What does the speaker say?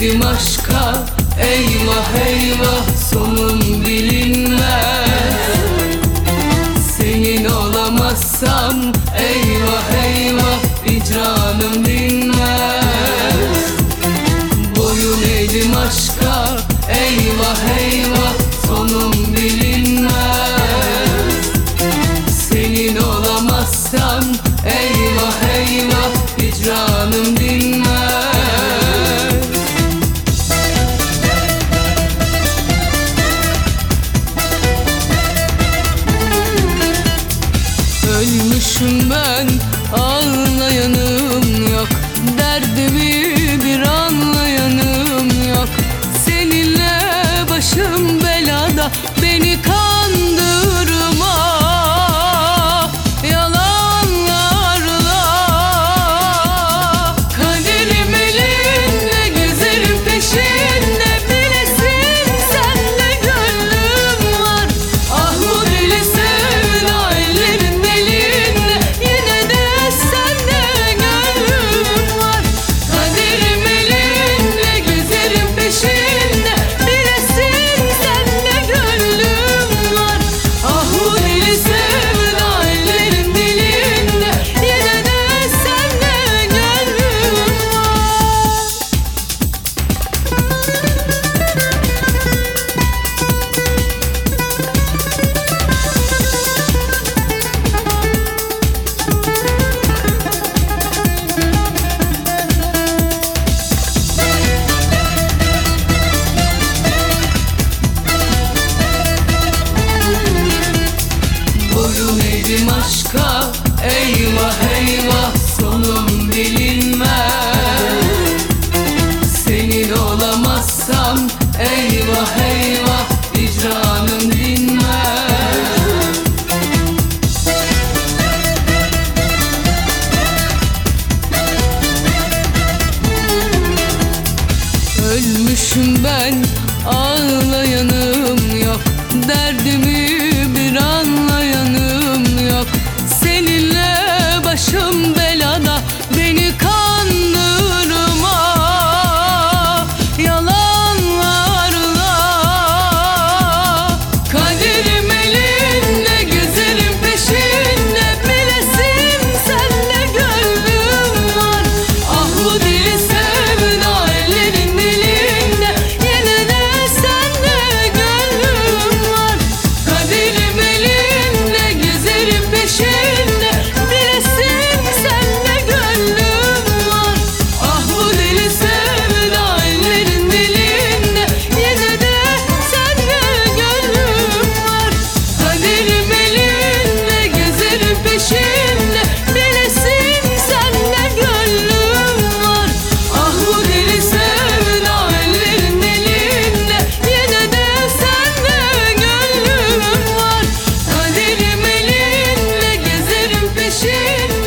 Sevdim aşka. Eyvah eyvah sonum bilinmez. Senin olamazsam eyvah eyvah icranım dinmez. Boyun eğdim aşka. Eyvah eyvah sonum bilinmez. Senin olamazsam eyvah eyvah icranım Sarhoşum ben Did